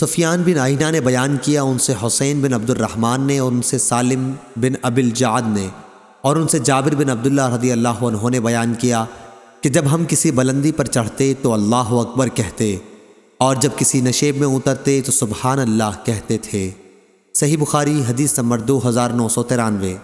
سفیان بن آئینہ نے بیان کیا، ان سے حسین بن عبد الرحمن نے اور ان سے سالم بن ابل جعد نے اور ان سے جابر بن عبداللہ رضی اللہ عنہ نے بیان کیا کہ جب ہم کسی بلندی پر چڑھتے تو اللہ اکبر کہتے اور جب کسی نشیب میں اترتے تو سبحان اللہ کہتے تھے۔ صحیح بخاری حدیث نمبر دو ہزار نو سو ترانوے۔